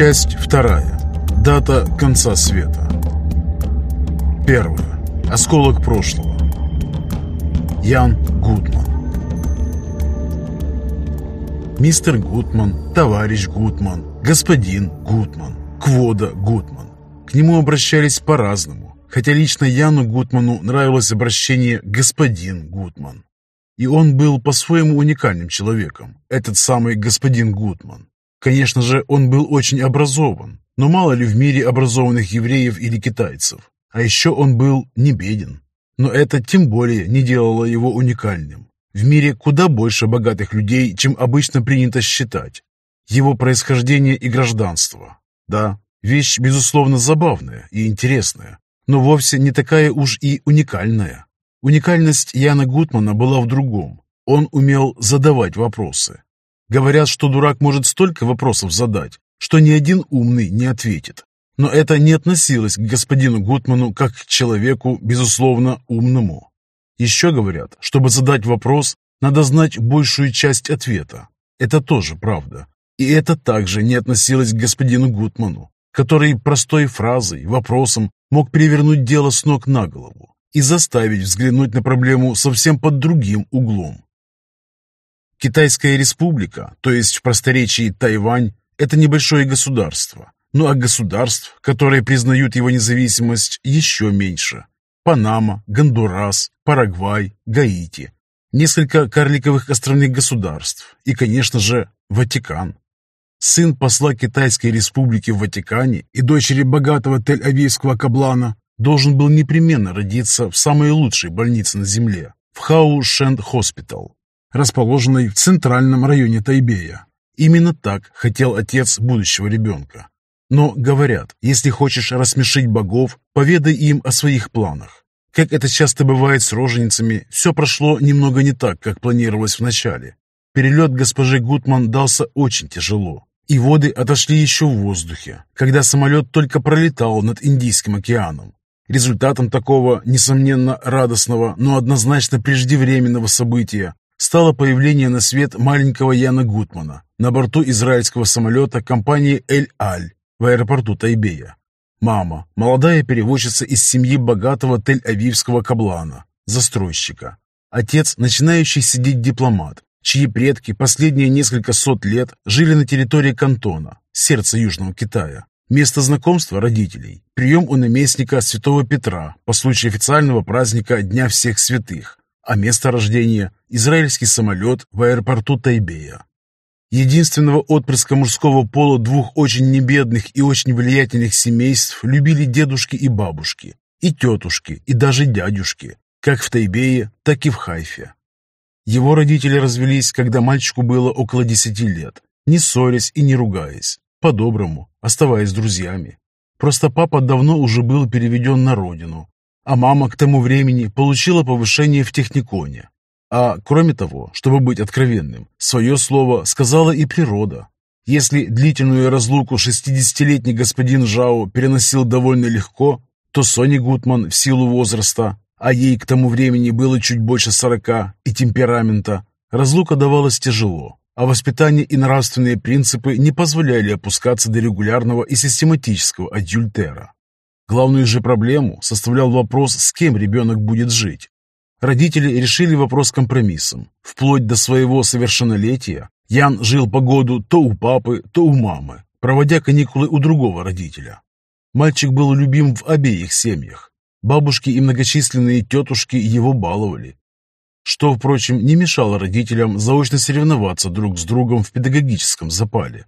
Часть вторая. Дата конца света. Первое. Осколок прошлого. Ян Гудман. Мистер Гудман, товарищ Гудман, господин Гудман, Квода Гудман. К нему обращались по-разному, хотя лично Яну Гудману нравилось обращение «господин Гудман». И он был по-своему уникальным человеком, этот самый господин Гудман. Конечно же, он был очень образован, но мало ли в мире образованных евреев или китайцев. А еще он был не беден. Но это тем более не делало его уникальным. В мире куда больше богатых людей, чем обычно принято считать. Его происхождение и гражданство. Да, вещь, безусловно, забавная и интересная, но вовсе не такая уж и уникальная. Уникальность Яна Гутмана была в другом. Он умел задавать вопросы. Говорят, что дурак может столько вопросов задать, что ни один умный не ответит. Но это не относилось к господину Гутману как к человеку, безусловно, умному. Еще говорят, чтобы задать вопрос, надо знать большую часть ответа. Это тоже правда. И это также не относилось к господину Гутману, который простой фразой, вопросом мог перевернуть дело с ног на голову и заставить взглянуть на проблему совсем под другим углом. Китайская республика, то есть в просторечии Тайвань, это небольшое государство, ну а государств, которые признают его независимость, еще меньше. Панама, Гондурас, Парагвай, Гаити, несколько карликовых островных государств и, конечно же, Ватикан. Сын посла Китайской республики в Ватикане и дочери богатого Тель-Авивского каблана должен был непременно родиться в самой лучшей больнице на земле, в Хау-Шенд Hospital, расположенной в центральном районе Тайбея. Именно так хотел отец будущего ребенка. Но говорят, если хочешь рассмешить богов, поведай им о своих планах. Как это часто бывает с роженицами, все прошло немного не так, как планировалось вначале. Перелет госпожи Гутман дался очень тяжело, и воды отошли еще в воздухе, когда самолет только пролетал над Индийским океаном. Результатом такого, несомненно, радостного, но однозначно преждевременного события стало появление на свет маленького Яна Гутмана на борту израильского самолета компании «Эль-Аль», в аэропорту Тайбея. Мама, молодая переводчица из семьи богатого Тель-Авивского каблана, застройщика. Отец, начинающий сидеть дипломат, чьи предки последние несколько сот лет жили на территории Кантона, сердца Южного Китая. Место знакомства родителей – прием у наместника Святого Петра по случаю официального праздника Дня всех святых, а место рождения – израильский самолет в аэропорту Тайбея единственного отпрыска мужского пола двух очень небедных и очень влиятельных семейств любили дедушки и бабушки, и тетушки, и даже дядюшки, как в Тайбее, так и в Хайфе. Его родители развелись, когда мальчику было около десяти лет, не ссорясь и не ругаясь, по-доброму, оставаясь друзьями. Просто папа давно уже был переведен на родину, а мама к тому времени получила повышение в техниконе, а кроме того, чтобы быть откровенным, свое слово сказала и природа. Если длительную разлуку 60-летний господин Жао переносил довольно легко, то Сони Гутман в силу возраста, а ей к тому времени было чуть больше сорока, и темперамента, разлука давалась тяжело, а воспитание и нравственные принципы не позволяли опускаться до регулярного и систематического адюльтера. Главную же проблему составлял вопрос, с кем ребенок будет жить. Родители решили вопрос компромиссом. Вплоть до своего совершеннолетия Ян жил по году то у папы, то у мамы, проводя каникулы у другого родителя. Мальчик был любим в обеих семьях. Бабушки и многочисленные тетушки его баловали. Что, впрочем, не мешало родителям заочно соревноваться друг с другом в педагогическом запале.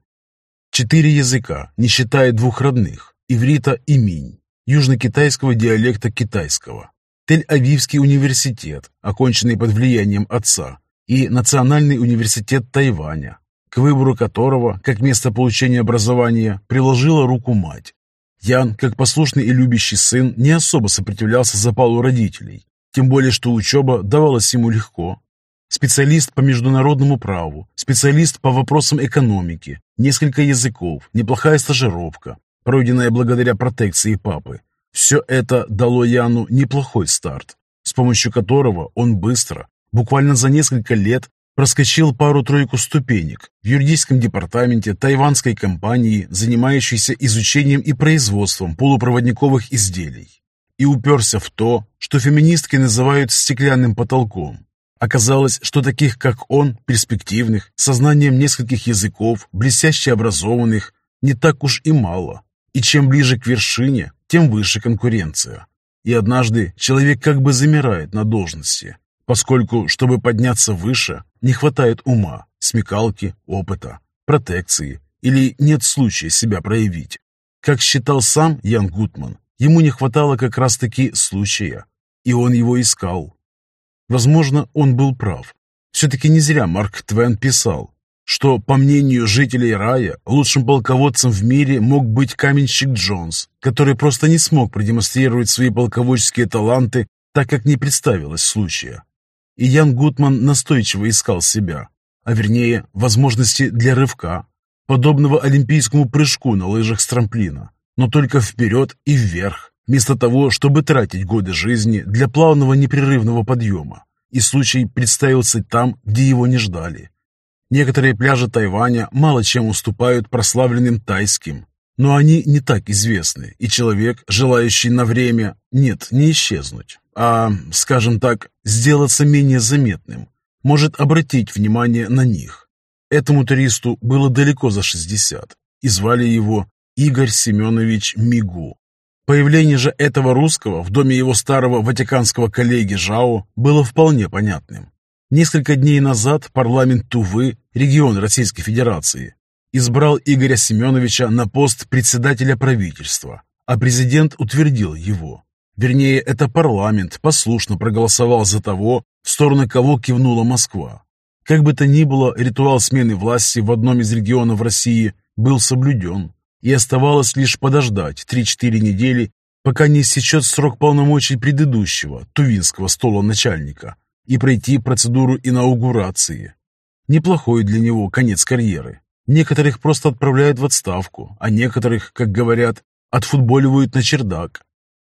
Четыре языка, не считая двух родных – иврита и минь, южно-китайского диалекта китайского. Тель-Авивский университет, оконченный под влиянием отца, и Национальный университет Тайваня, к выбору которого, как место получения образования, приложила руку мать. Ян, как послушный и любящий сын, не особо сопротивлялся запалу родителей, тем более что учеба давалась ему легко. Специалист по международному праву, специалист по вопросам экономики, несколько языков, неплохая стажировка, пройденная благодаря протекции папы, все это дало Яну неплохой старт, с помощью которого он быстро, буквально за несколько лет, Проскочил пару-тройку ступенек в юридическом департаменте тайванской компании, занимающейся изучением и производством полупроводниковых изделий. И уперся в то, что феминистки называют стеклянным потолком. Оказалось, что таких, как он, перспективных, со знанием нескольких языков, блестяще образованных, не так уж и мало. И чем ближе к вершине, тем выше конкуренция. И однажды человек как бы замирает на должности, поскольку, чтобы подняться выше, не хватает ума, смекалки, опыта, протекции или нет случая себя проявить. Как считал сам Ян Гутман, ему не хватало как раз-таки случая, и он его искал. Возможно, он был прав. Все-таки не зря Марк Твен писал, что, по мнению жителей рая, лучшим полководцем в мире мог быть каменщик Джонс, который просто не смог продемонстрировать свои полководческие таланты, так как не представилось случая. И Ян Гутман настойчиво искал себя, а вернее, возможности для рывка, подобного олимпийскому прыжку на лыжах с трамплина, но только вперед и вверх, вместо того, чтобы тратить годы жизни для плавного непрерывного подъема. И случай представился там, где его не ждали. Некоторые пляжи Тайваня мало чем уступают прославленным тайским, но они не так известны, и человек, желающий на время, нет, не исчезнуть, а, скажем так, сделаться менее заметным, может обратить внимание на них. Этому туристу было далеко за 60, и звали его Игорь Семенович Мигу. Появление же этого русского в доме его старого ватиканского коллеги Жао было вполне понятным. Несколько дней назад парламент Тувы, регион Российской Федерации, избрал Игоря Семеновича на пост председателя правительства, а президент утвердил его. Вернее, это парламент послушно проголосовал за того, в сторону кого кивнула Москва. Как бы то ни было, ритуал смены власти в одном из регионов России был соблюден, и оставалось лишь подождать 3-4 недели, пока не истечет срок полномочий предыдущего, тувинского стола начальника, и пройти процедуру инаугурации. Неплохой для него конец карьеры. Некоторых просто отправляют в отставку, а некоторых, как говорят, отфутболивают на чердак.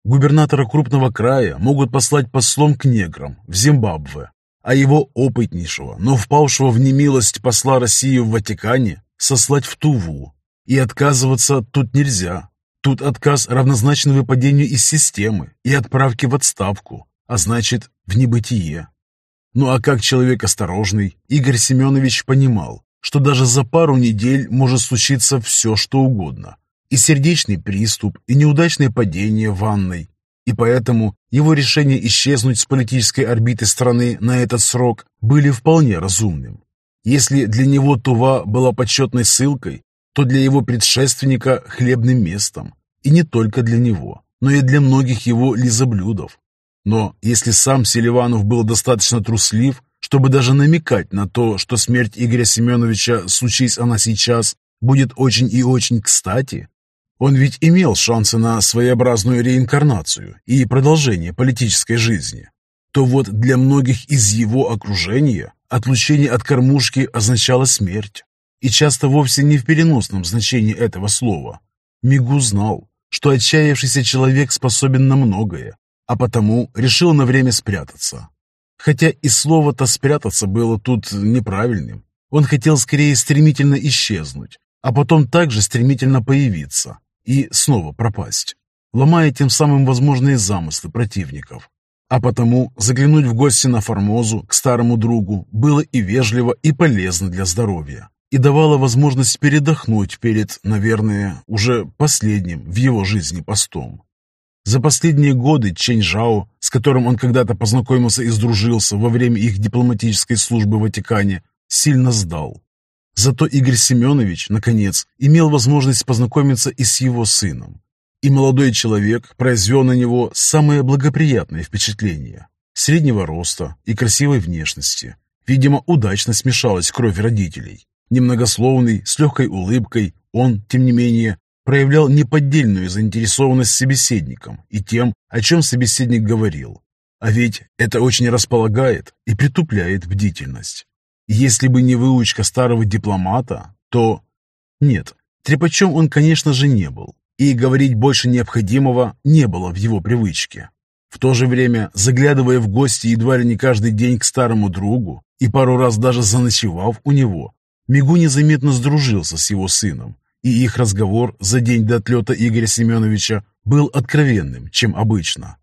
Губернатора крупного края могут послать послом к неграм в Зимбабве, а его опытнейшего, но впавшего в немилость посла России в Ватикане сослать в Туву. И отказываться тут нельзя. Тут отказ равнозначен выпадению из системы и отправке в отставку, а значит, в небытие. Ну а как человек осторожный, Игорь Семенович понимал, что даже за пару недель может случиться все, что угодно. И сердечный приступ, и неудачное падение в ванной. И поэтому его решение исчезнуть с политической орбиты страны на этот срок были вполне разумным. Если для него Тува была почетной ссылкой, то для его предшественника – хлебным местом. И не только для него, но и для многих его лизоблюдов, но если сам Селиванов был достаточно труслив, чтобы даже намекать на то, что смерть Игоря Семеновича, случись она сейчас, будет очень и очень кстати, он ведь имел шансы на своеобразную реинкарнацию и продолжение политической жизни, то вот для многих из его окружения отлучение от кормушки означало смерть. И часто вовсе не в переносном значении этого слова. Мигу знал, что отчаявшийся человек способен на многое, а потому решил на время спрятаться. Хотя и слово-то «спрятаться» было тут неправильным. Он хотел скорее стремительно исчезнуть, а потом также стремительно появиться и снова пропасть, ломая тем самым возможные замыслы противников. А потому заглянуть в гости на Формозу к старому другу было и вежливо, и полезно для здоровья, и давало возможность передохнуть перед, наверное, уже последним в его жизни постом. За последние годы Чэнь Жао, с которым он когда-то познакомился и сдружился во время их дипломатической службы в Ватикане, сильно сдал. Зато Игорь Семенович, наконец, имел возможность познакомиться и с его сыном. И молодой человек произвел на него самое благоприятное впечатление. Среднего роста и красивой внешности. Видимо, удачно смешалась кровь родителей. Немногословный, с легкой улыбкой, он, тем не менее, проявлял неподдельную заинтересованность собеседником и тем, о чем собеседник говорил. А ведь это очень располагает и притупляет бдительность. Если бы не выучка старого дипломата, то... Нет, трепачом он, конечно же, не был, и говорить больше необходимого не было в его привычке. В то же время, заглядывая в гости едва ли не каждый день к старому другу, и пару раз даже заночевав у него, Мигу незаметно сдружился с его сыном, и их разговор за день до отлета Игоря Семеновича был откровенным, чем обычно.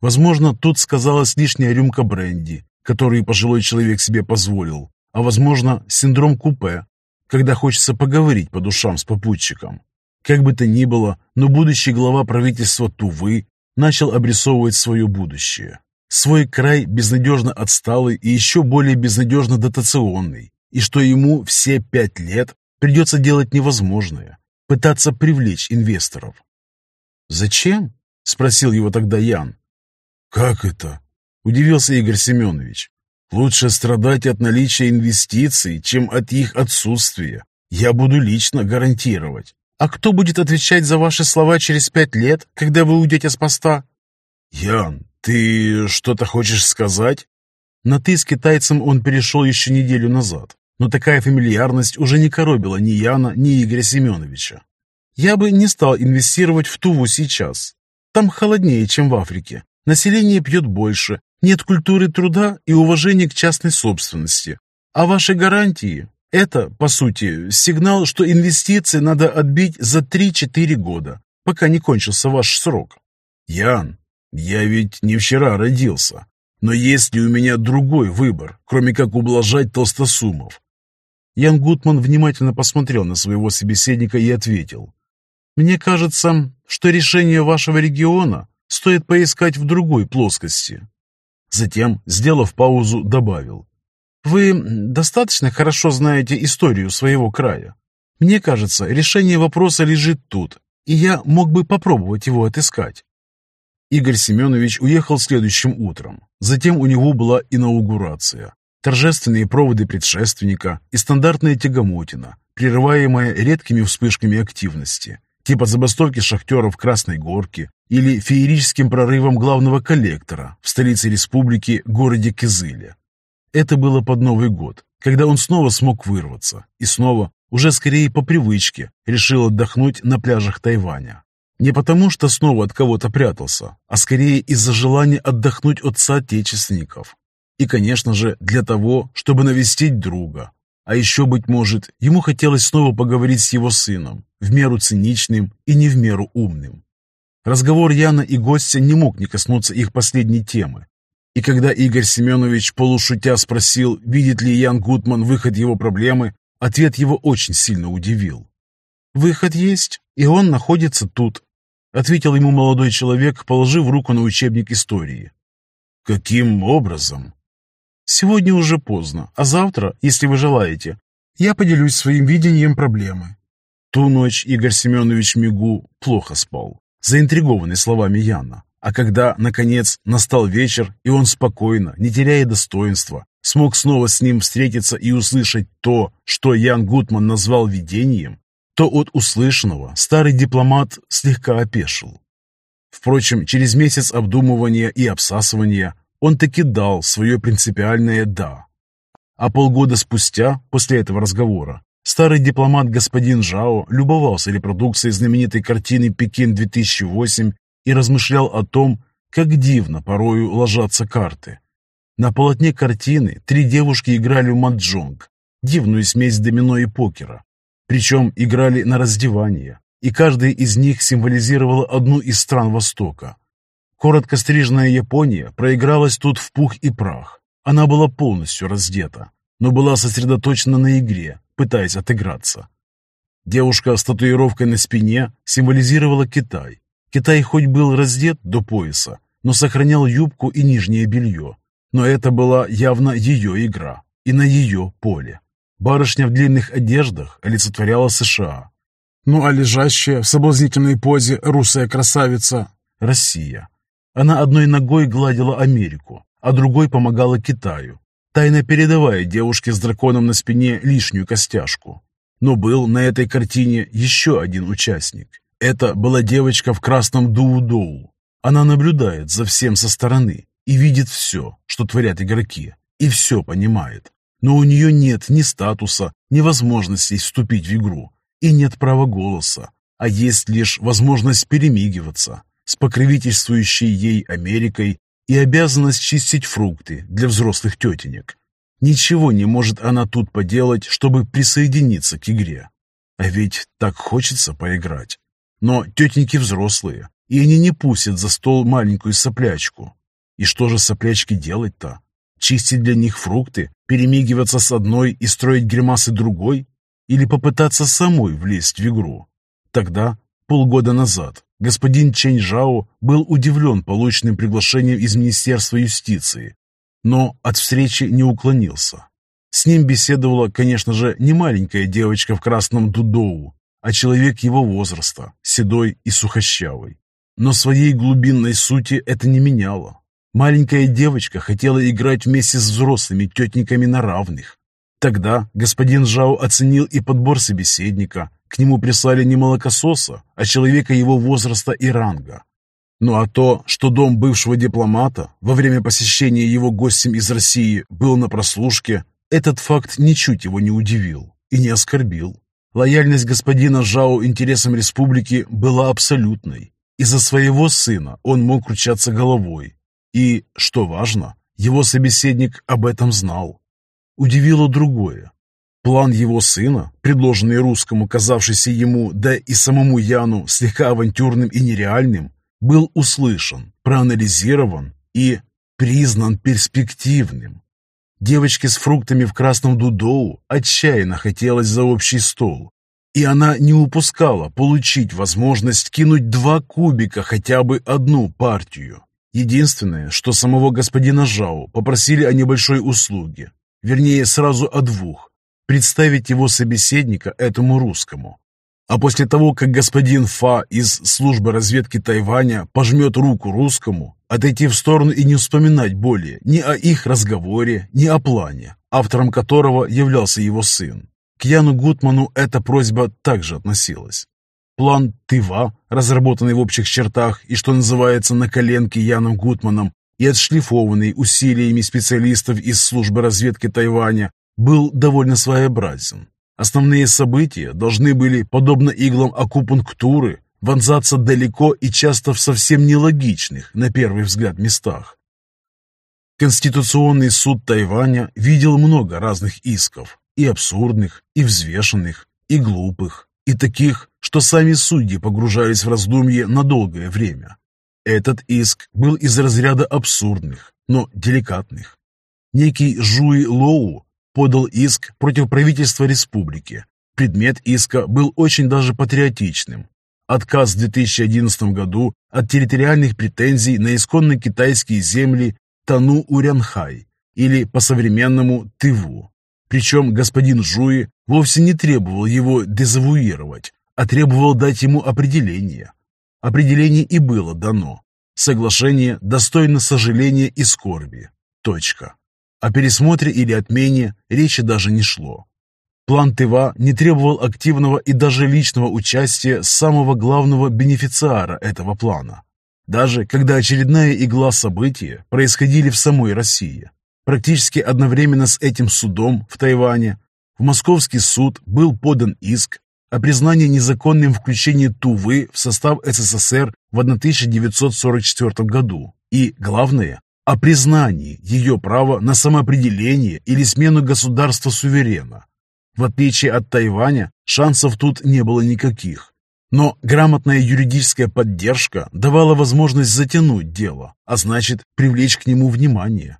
Возможно, тут сказалась лишняя рюмка бренди, которую пожилой человек себе позволил, а возможно, синдром купе, когда хочется поговорить по душам с попутчиком. Как бы то ни было, но будущий глава правительства Тувы начал обрисовывать свое будущее. Свой край безнадежно отсталый и еще более безнадежно дотационный, и что ему все пять лет придется делать невозможное – пытаться привлечь инвесторов. «Зачем?» – спросил его тогда Ян. «Как это?» – удивился Игорь Семенович. «Лучше страдать от наличия инвестиций, чем от их отсутствия. Я буду лично гарантировать. А кто будет отвечать за ваши слова через пять лет, когда вы уйдете с поста? Ян, ты что-то хочешь сказать? На «ты» с китайцем он перешел еще неделю назад, но такая фамильярность уже не коробила ни Яна, ни Игоря Семеновича. Я бы не стал инвестировать в Туву сейчас. Там холоднее, чем в Африке. Население пьет больше, нет культуры труда и уважения к частной собственности. А ваши гарантии это, по сути, сигнал, что инвестиции надо отбить за 3-4 года, пока не кончился ваш срок. Ян, я ведь не вчера родился. Но есть ли у меня другой выбор, кроме как ублажать толстосумов? Ян Гутман внимательно посмотрел на своего собеседника и ответил. «Мне кажется, что решение вашего региона стоит поискать в другой плоскости». Затем, сделав паузу, добавил. Вы достаточно хорошо знаете историю своего края. Мне кажется, решение вопроса лежит тут, и я мог бы попробовать его отыскать. Игорь Семенович уехал следующим утром. Затем у него была инаугурация. Торжественные проводы предшественника и стандартная тягомотина, прерываемая редкими вспышками активности, типа забастовки шахтеров Красной Горки или феерическим прорывом главного коллектора в столице республики, городе Кизыле. Это было под Новый год, когда он снова смог вырваться и снова, уже скорее по привычке, решил отдохнуть на пляжах Тайваня. Не потому, что снова от кого-то прятался, а скорее из-за желания отдохнуть от соотечественников. И, конечно же, для того, чтобы навестить друга. А еще, быть может, ему хотелось снова поговорить с его сыном, в меру циничным и не в меру умным. Разговор Яна и гостя не мог не коснуться их последней темы, и когда Игорь Семенович полушутя спросил, видит ли Ян Гутман выход его проблемы, ответ его очень сильно удивил. «Выход есть, и он находится тут», — ответил ему молодой человек, положив руку на учебник истории. «Каким образом?» «Сегодня уже поздно, а завтра, если вы желаете, я поделюсь своим видением проблемы». Ту ночь Игорь Семенович Мигу плохо спал, заинтригованный словами Яна. А когда, наконец, настал вечер, и он спокойно, не теряя достоинства, смог снова с ним встретиться и услышать то, что Ян Гутман назвал видением, то от услышанного старый дипломат слегка опешил. Впрочем, через месяц обдумывания и обсасывания он таки дал свое принципиальное «да». А полгода спустя, после этого разговора, старый дипломат господин Жао любовался репродукцией знаменитой картины «Пекин-2008» и размышлял о том, как дивно порою ложатся карты. На полотне картины три девушки играли в маджонг, дивную смесь домино и покера. Причем играли на раздевание, и каждая из них символизировала одну из стран Востока. Коротко стриженная Япония проигралась тут в пух и прах. Она была полностью раздета, но была сосредоточена на игре, пытаясь отыграться. Девушка с татуировкой на спине символизировала Китай, Китай хоть был раздет до пояса, но сохранял юбку и нижнее белье. Но это была явно ее игра и на ее поле. Барышня в длинных одеждах олицетворяла США. Ну а лежащая в соблазнительной позе русая красавица – Россия. Она одной ногой гладила Америку, а другой помогала Китаю, тайно передавая девушке с драконом на спине лишнюю костяшку. Но был на этой картине еще один участник – это была девочка в красном доу-доу. Она наблюдает за всем со стороны и видит все, что творят игроки, и все понимает. Но у нее нет ни статуса, ни возможности вступить в игру, и нет права голоса, а есть лишь возможность перемигиваться с покровительствующей ей Америкой и обязанность чистить фрукты для взрослых тетенек. Ничего не может она тут поделать, чтобы присоединиться к игре. А ведь так хочется поиграть. Но тетеньки взрослые, и они не пустят за стол маленькую соплячку. И что же соплячки делать-то? Чистить для них фрукты, перемигиваться с одной и строить гримасы другой? Или попытаться самой влезть в игру? Тогда, полгода назад, господин Чэнь Жао был удивлен полученным приглашением из Министерства юстиции, но от встречи не уклонился. С ним беседовала, конечно же, не маленькая девочка в красном дудоу, а человек его возраста, седой и сухощавый. Но своей глубинной сути это не меняло. Маленькая девочка хотела играть вместе с взрослыми тетниками на равных. Тогда господин Жао оценил и подбор собеседника. К нему прислали не молокососа, а человека его возраста и ранга. Ну а то, что дом бывшего дипломата во время посещения его гостем из России был на прослушке, этот факт ничуть его не удивил и не оскорбил. Лояльность господина Жао интересам республики была абсолютной. Из-за своего сына он мог кручаться головой, и, что важно, его собеседник об этом знал. Удивило другое. План его сына, предложенный русскому, казавшийся ему, да и самому Яну, слегка авантюрным и нереальным, был услышан, проанализирован и признан перспективным. Девочке с фруктами в красном дудоу отчаянно хотелось за общий стол, и она не упускала получить возможность кинуть два кубика хотя бы одну партию. Единственное, что самого господина Жао попросили о небольшой услуге, вернее, сразу о двух, представить его собеседника этому русскому. А после того, как господин Фа из службы разведки Тайваня пожмет руку русскому, отойти в сторону и не вспоминать более ни о их разговоре, ни о плане, автором которого являлся его сын. К Яну Гутману эта просьба также относилась. План Тыва, разработанный в общих чертах и, что называется, на коленке Яном Гутманом и отшлифованный усилиями специалистов из службы разведки Тайваня, был довольно своеобразен. Основные события должны были, подобно иглам акупунктуры, вонзаться далеко и часто в совсем нелогичных, на первый взгляд, местах. Конституционный суд Тайваня видел много разных исков, и абсурдных, и взвешенных, и глупых, и таких, что сами судьи погружались в раздумье на долгое время. Этот иск был из разряда абсурдных, но деликатных. Некий Жуи Лоу подал иск против правительства республики. Предмет иска был очень даже патриотичным. Отказ в 2011 году от территориальных претензий на исконно китайские земли Тану-Урянхай или по-современному Тыву. Причем господин Жуи вовсе не требовал его дезавуировать, а требовал дать ему определение. Определение и было дано. Соглашение достойно сожаления и скорби. Точка. О пересмотре или отмене речи даже не шло. План ТВА не требовал активного и даже личного участия самого главного бенефициара этого плана. Даже когда очередная игла события происходили в самой России. Практически одновременно с этим судом в Тайване в Московский суд был подан иск о признании незаконным включения Тувы в состав СССР в 1944 году и, главное, о признании ее права на самоопределение или смену государства-суверена. В отличие от Тайваня, шансов тут не было никаких. Но грамотная юридическая поддержка давала возможность затянуть дело, а значит привлечь к нему внимание.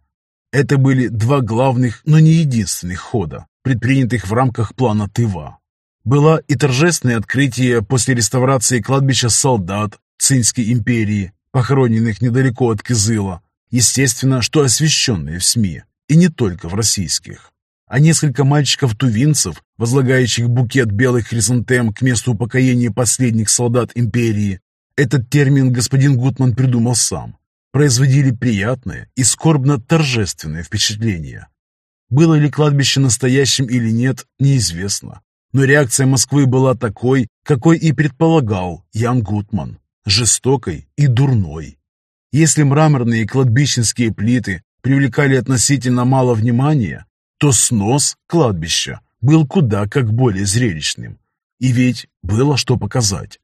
Это были два главных, но не единственных хода, предпринятых в рамках плана Тыва. Была и торжественное открытие после реставрации кладбища солдат Цинской империи, похороненных недалеко от Кызыла, естественно, что освещенные в СМИ, и не только в российских. А несколько мальчиков-тувинцев, возлагающих букет белых хризантем к месту упокоения последних солдат империи, этот термин господин Гутман придумал сам, производили приятное и скорбно-торжественное впечатление. Было ли кладбище настоящим или нет, неизвестно. Но реакция Москвы была такой, какой и предполагал Ян Гутман, жестокой и дурной. Если мраморные кладбищенские плиты привлекали относительно мало внимания, то снос кладбища был куда как более зрелищным. И ведь было что показать.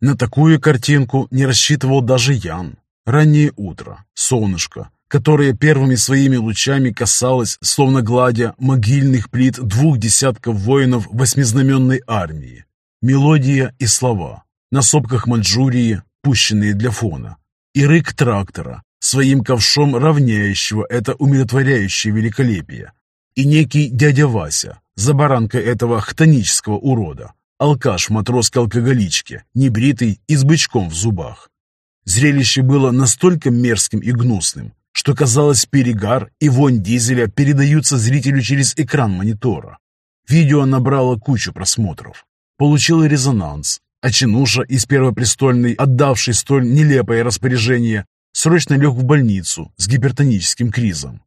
На такую картинку не рассчитывал даже Ян. Раннее утро, солнышко, которая первыми своими лучами касалась, словно гладя, могильных плит двух десятков воинов восьмизнаменной армии. Мелодия и слова, на сопках Маньчжурии, пущенные для фона, и рык трактора, своим ковшом равняющего это умиротворяющее великолепие, и некий дядя Вася, за баранкой этого хтонического урода, алкаш в матросской алкоголичке, небритый и с бычком в зубах. Зрелище было настолько мерзким и гнусным, что казалось перегар и вонь дизеля передаются зрителю через экран монитора. Видео набрало кучу просмотров, получило резонанс, а Чинуша из Первопрестольной, отдавший столь нелепое распоряжение, срочно лег в больницу с гипертоническим кризом.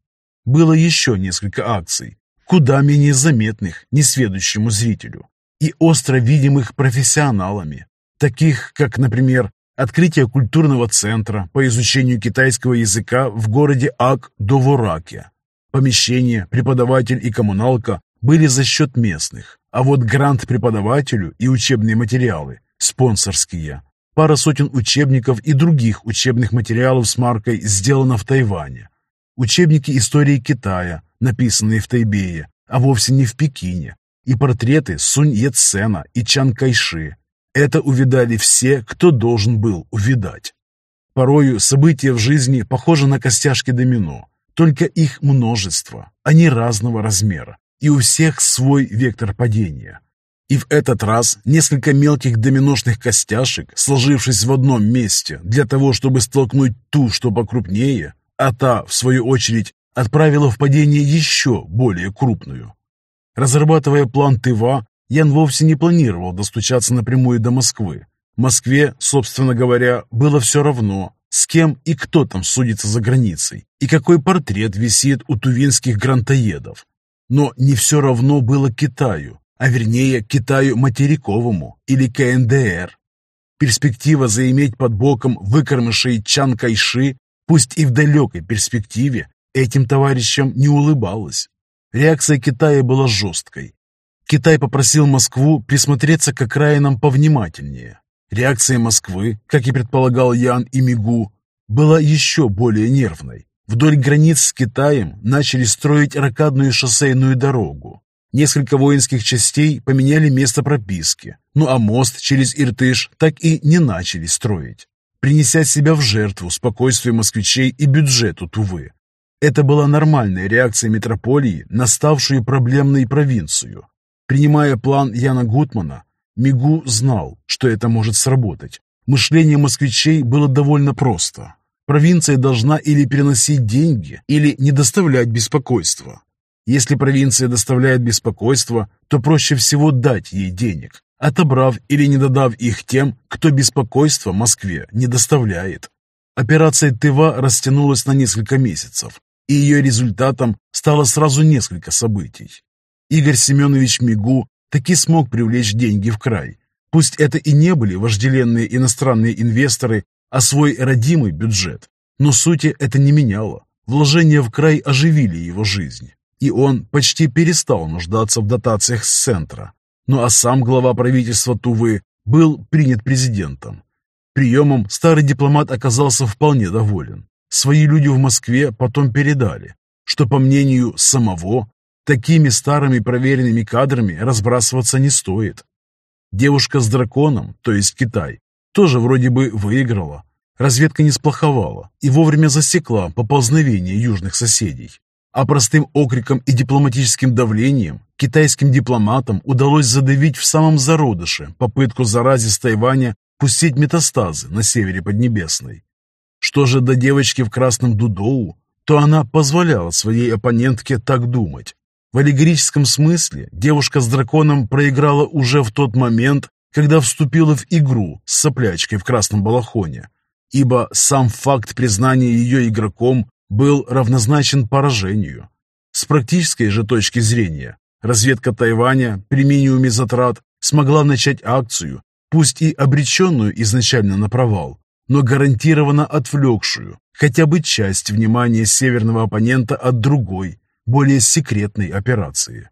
Было еще несколько акций, куда менее заметных несведущему зрителю и остро видимых профессионалами, таких как, например, открытие культурного центра по изучению китайского языка в городе Ак-Довораке. Помещение, преподаватель и коммуналка были за счет местных, а вот грант преподавателю и учебные материалы – спонсорские. Пара сотен учебников и других учебных материалов с маркой «Сделано в Тайване». Учебники истории Китая, написанные в Тайбее, а вовсе не в Пекине, и портреты Сунь Яцена и Чан Кайши. Это увидали все, кто должен был увидать. Порою события в жизни похожи на костяшки домино, только их множество, они разного размера, и у всех свой вектор падения. И в этот раз несколько мелких доминошных костяшек, сложившись в одном месте для того, чтобы столкнуть ту, что покрупнее, а та, в свою очередь, отправила в падение еще более крупную. Разрабатывая план Тыва, Ян вовсе не планировал достучаться напрямую до Москвы. Москве, собственно говоря, было все равно, с кем и кто там судится за границей, и какой портрет висит у тувинских грантоедов. Но не все равно было Китаю, а вернее Китаю материковому или КНДР. Перспектива заиметь под боком выкормышей Чан Кайши, пусть и в далекой перспективе, этим товарищам не улыбалась. Реакция Китая была жесткой. Китай попросил Москву присмотреться к окраинам повнимательнее. Реакция Москвы, как и предполагал Ян и Мигу, была еще более нервной. Вдоль границ с Китаем начали строить ракадную шоссейную дорогу. Несколько воинских частей поменяли место прописки, ну а мост через Иртыш так и не начали строить, принеся себя в жертву спокойствию москвичей и бюджету Тувы. Это была нормальная реакция метрополии на ставшую проблемной провинцию. Принимая план Яна Гутмана, Мигу знал, что это может сработать. Мышление москвичей было довольно просто. Провинция должна или переносить деньги, или не доставлять беспокойства. Если провинция доставляет беспокойство, то проще всего дать ей денег, отобрав или не додав их тем, кто беспокойство Москве не доставляет. Операция Тыва растянулась на несколько месяцев, и ее результатом стало сразу несколько событий. Игорь Семенович Мигу таки смог привлечь деньги в край. Пусть это и не были вожделенные иностранные инвесторы, а свой родимый бюджет, но сути это не меняло. Вложения в край оживили его жизнь и он почти перестал нуждаться в дотациях с центра. Ну а сам глава правительства Тувы был принят президентом. Приемом старый дипломат оказался вполне доволен. Свои люди в Москве потом передали, что, по мнению самого, такими старыми проверенными кадрами разбрасываться не стоит. Девушка с драконом, то есть Китай, тоже вроде бы выиграла. Разведка не сплоховала и вовремя засекла поползновение южных соседей. А простым окриком и дипломатическим давлением китайским дипломатам удалось задавить в самом зародыше попытку зарази с Тайваня пустить метастазы на севере Поднебесной. Что же до девочки в красном дудоу, то она позволяла своей оппонентке так думать. В аллегорическом смысле девушка с драконом проиграла уже в тот момент, когда вступила в игру с соплячкой в красном балахоне, ибо сам факт признания ее игроком был равнозначен поражению. С практической же точки зрения, разведка Тайваня при минимуме затрат смогла начать акцию, пусть и обреченную изначально на провал, но гарантированно отвлекшую хотя бы часть внимания северного оппонента от другой, более секретной операции.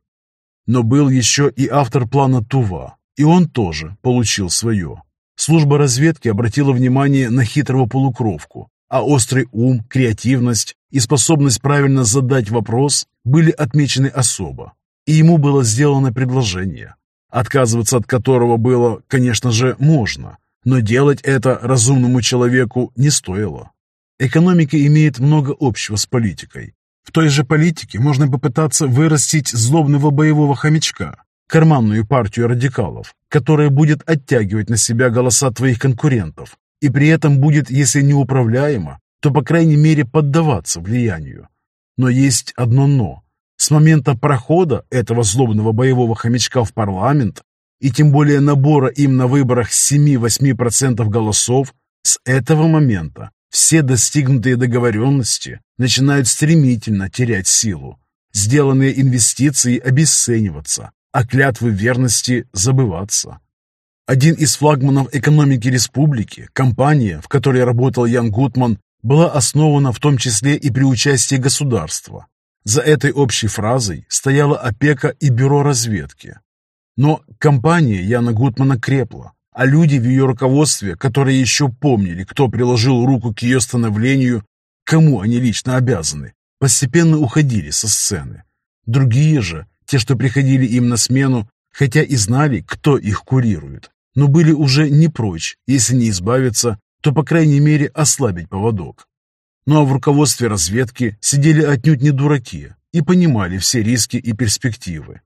Но был еще и автор плана Тува, и он тоже получил свое. Служба разведки обратила внимание на хитрого полукровку, а острый ум, креативность и способность правильно задать вопрос были отмечены особо, и ему было сделано предложение, отказываться от которого было, конечно же, можно, но делать это разумному человеку не стоило. Экономика имеет много общего с политикой. В той же политике можно попытаться вырастить злобного боевого хомячка, карманную партию радикалов, которая будет оттягивать на себя голоса твоих конкурентов и при этом будет, если не управляема, то, по крайней мере, поддаваться влиянию. Но есть одно «но». С момента прохода этого злобного боевого хомячка в парламент и тем более набора им на выборах 7-8% голосов, с этого момента все достигнутые договоренности начинают стремительно терять силу. Сделанные инвестиции обесцениваться, а клятвы верности забываться. Один из флагманов экономики республики, компания, в которой работал Ян Гутман, была основана в том числе и при участии государства. За этой общей фразой стояла опека и бюро разведки. Но компания Яна Гутмана крепла, а люди в ее руководстве, которые еще помнили, кто приложил руку к ее становлению, кому они лично обязаны, постепенно уходили со сцены. Другие же, те, что приходили им на смену, хотя и знали, кто их курирует, но были уже не прочь, если не избавиться, то, по крайней мере, ослабить поводок. Ну а в руководстве разведки сидели отнюдь не дураки и понимали все риски и перспективы.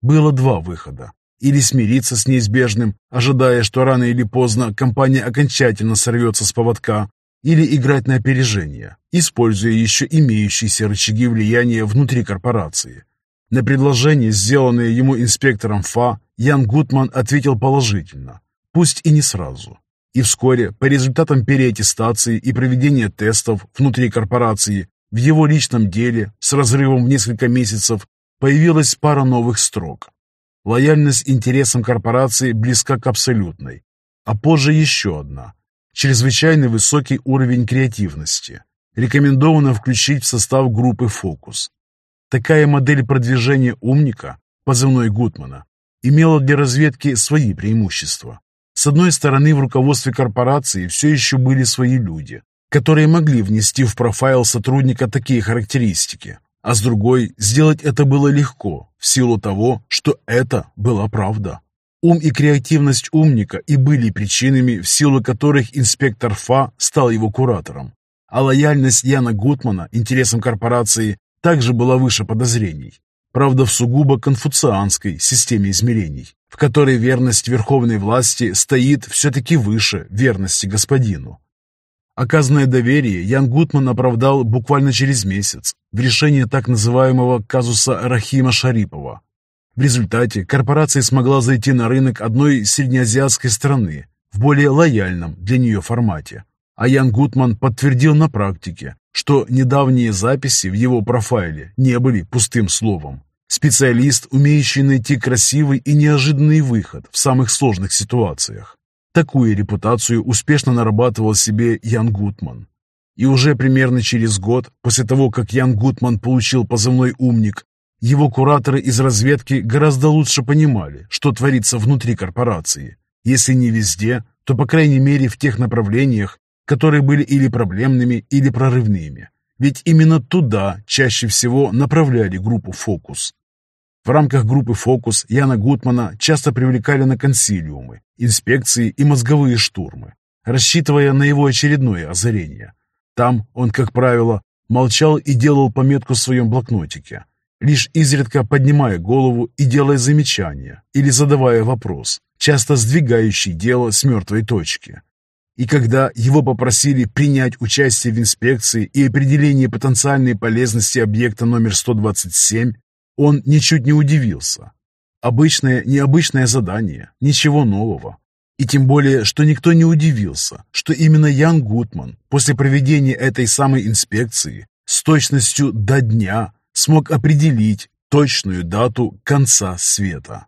Было два выхода. Или смириться с неизбежным, ожидая, что рано или поздно компания окончательно сорвется с поводка, или играть на опережение, используя еще имеющиеся рычаги влияния внутри корпорации, на предложение, сделанное ему инспектором ФА, Ян Гутман ответил положительно, пусть и не сразу. И вскоре, по результатам переаттестации и проведения тестов внутри корпорации, в его личном деле с разрывом в несколько месяцев появилась пара новых строк. Лояльность интересам корпорации близка к абсолютной, а позже еще одна. Чрезвычайно высокий уровень креативности. Рекомендовано включить в состав группы «Фокус». Такая модель продвижения умника, позывной Гутмана, имела для разведки свои преимущества. С одной стороны, в руководстве корпорации все еще были свои люди, которые могли внести в профайл сотрудника такие характеристики, а с другой, сделать это было легко, в силу того, что это была правда. Ум и креативность умника и были причинами, в силу которых инспектор ФА стал его куратором. А лояльность Яна Гутмана интересам корпорации также была выше подозрений. Правда, в сугубо конфуцианской системе измерений, в которой верность верховной власти стоит все-таки выше верности господину. Оказанное доверие Ян Гутман оправдал буквально через месяц в решении так называемого казуса Рахима Шарипова. В результате корпорация смогла зайти на рынок одной среднеазиатской страны в более лояльном для нее формате. А Ян Гутман подтвердил на практике, что недавние записи в его профайле не были пустым словом. Специалист, умеющий найти красивый и неожиданный выход в самых сложных ситуациях. Такую репутацию успешно нарабатывал себе Ян Гутман. И уже примерно через год, после того, как Ян Гутман получил позывной «Умник», его кураторы из разведки гораздо лучше понимали, что творится внутри корпорации. Если не везде, то, по крайней мере, в тех направлениях, которые были или проблемными, или прорывными. Ведь именно туда чаще всего направляли группу «Фокус». В рамках группы «Фокус» Яна Гутмана часто привлекали на консилиумы, инспекции и мозговые штурмы, рассчитывая на его очередное озарение. Там он, как правило, молчал и делал пометку в своем блокнотике, лишь изредка поднимая голову и делая замечания или задавая вопрос, часто сдвигающий дело с мертвой точки. И когда его попросили принять участие в инспекции и определении потенциальной полезности объекта номер 127, он ничуть не удивился. Обычное, необычное задание, ничего нового. И тем более, что никто не удивился, что именно Ян Гутман после проведения этой самой инспекции с точностью до дня смог определить точную дату конца света.